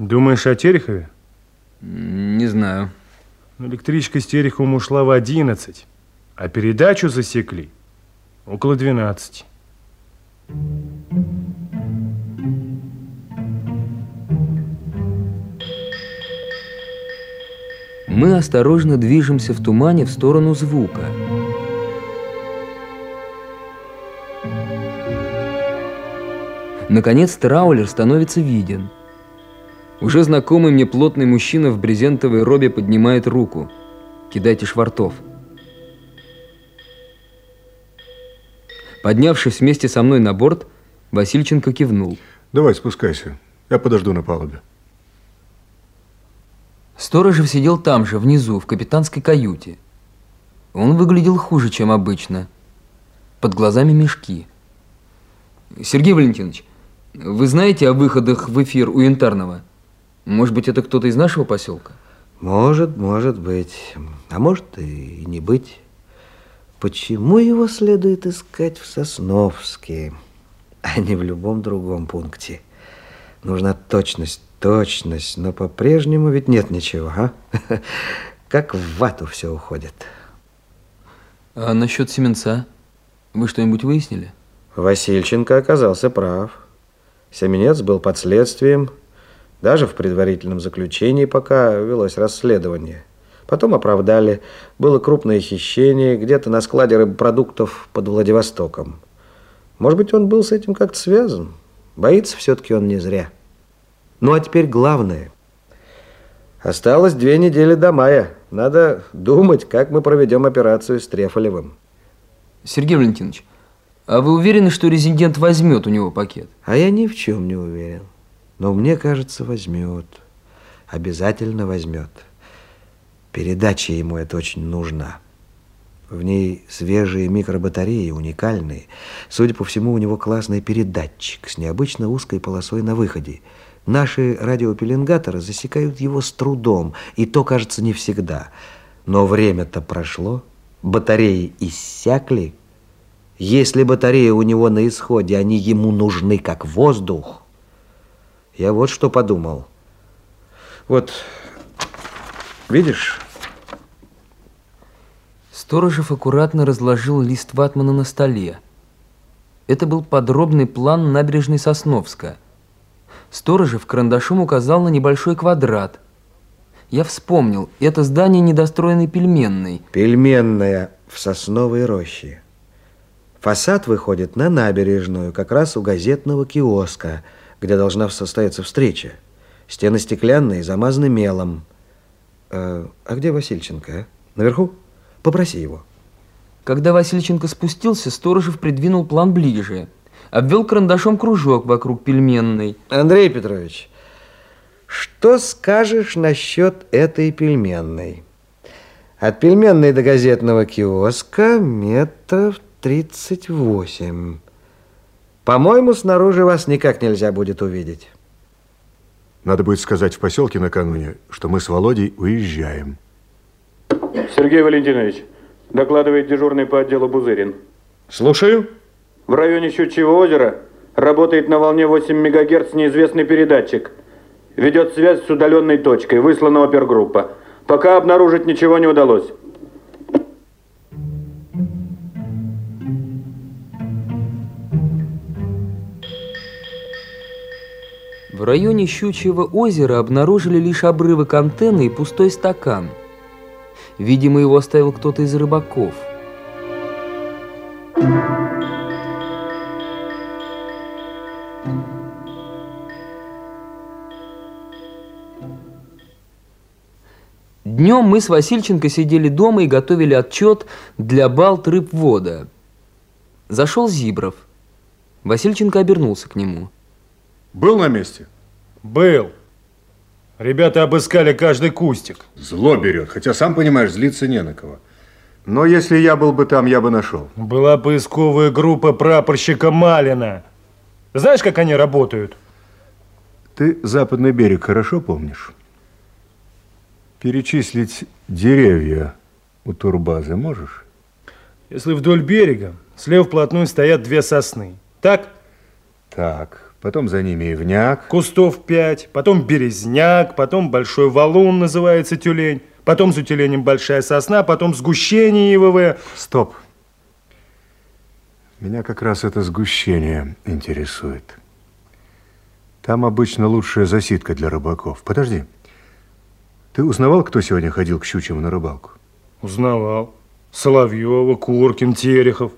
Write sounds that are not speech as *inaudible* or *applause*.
Думаешь о Терехове? Не знаю. Электричка с Тереховым ушла в 11, а передачу засекли около 12. Мы осторожно движемся в тумане в сторону звука. Наконец траулер становится виден. Уже знакомый мне плотный мужчина в брезентовой робе поднимает руку. Кидайте швартов. Поднявшись вместе со мной на борт, Васильченко кивнул. Давай, спускайся. Я подожду на палубе. Сторожев сидел там же, внизу, в капитанской каюте. Он выглядел хуже, чем обычно. Под глазами мешки. Сергей Валентинович, вы знаете о выходах в эфир у Янтарного? Может быть, это кто-то из нашего поселка? Может, может быть. А может и не быть. Почему его следует искать в Сосновске, а не в любом другом пункте? Нужна точность, точность, но по-прежнему ведь нет ничего, а? *laughs* Как в вату все уходит. А насчет Семенца? Вы что-нибудь выяснили? Васильченко оказался прав. Семенец был под следствием, даже в предварительном заключении, пока велось расследование. Потом оправдали. Было крупное хищение где-то на складе рыбопродуктов под Владивостоком. Может быть, он был с этим как-то связан? Боится все-таки он не зря. Ну, а теперь главное. Осталось две недели до мая. Надо думать, как мы проведем операцию с Трефолевым. Сергей Валентинович, а вы уверены, что резидент возьмет у него пакет? А я ни в чем не уверен. Но мне кажется, возьмет. Обязательно возьмет. Передача ему это очень нужна. В ней свежие микробатареи, уникальные. Судя по всему, у него классный передатчик с необычно узкой полосой на выходе. Наши радиопеленгаторы засекают его с трудом, и то, кажется, не всегда. Но время-то прошло, батареи иссякли, если батареи у него на исходе, они ему нужны как воздух. Я вот что подумал. Вот, видишь? Сторожев аккуратно разложил лист ватмана на столе. Это был подробный план набережной Сосновска. Сторожев карандашом указал на небольшой квадрат. Я вспомнил, это здание недостроенной пельменной. Пельменная в сосновой роще. Фасад выходит на набережную, как раз у газетного киоска, где должна состояться встреча. Стены стеклянные, замазаны мелом. А, а где Васильченко, а? Наверху? Попроси его. Когда Васильченко спустился, Сторожев придвинул план ближе. Обвел карандашом кружок вокруг пельменной. Андрей Петрович, что скажешь насчет этой пельменной? От пельменной до газетного киоска метров 38. По-моему, снаружи вас никак нельзя будет увидеть. Надо будет сказать в поселке накануне, что мы с Володей уезжаем. Сергей Валентинович, докладывает дежурный по отделу Бузырин. Слушаю. В районе Щучьего озера работает на волне 8 МГц неизвестный передатчик. Ведет связь с удаленной точкой, выслана опергруппа. Пока обнаружить ничего не удалось. В районе Щучьего озера обнаружили лишь обрывок антенны и пустой стакан. Видимо, его оставил кто-то из рыбаков. Днем мы с Васильченко сидели дома и готовили отчет для балт рыбвода. Зашел Зибров. Васильченко обернулся к нему. Был на месте? Был. Ребята обыскали каждый кустик. Зло берет, хотя, сам понимаешь, злиться не на кого. Но если я был бы там, я бы нашел. Была поисковая группа прапорщика Малина. Знаешь, как они работают? Ты западный берег хорошо помнишь? Перечислить деревья у турбазы можешь? Если вдоль берега, слева вплотную стоят две сосны. Так? Так. Потом за ними ивняк. Кустов пять, потом березняк, потом большой валун называется тюлень, потом за тюленем большая сосна, потом сгущение ивовое. Стоп. Меня как раз это сгущение интересует. Там обычно лучшая засидка для рыбаков. Подожди. Ты узнавал, кто сегодня ходил к щучьему на рыбалку? Узнавал. Соловьева, Куркин, Терехов.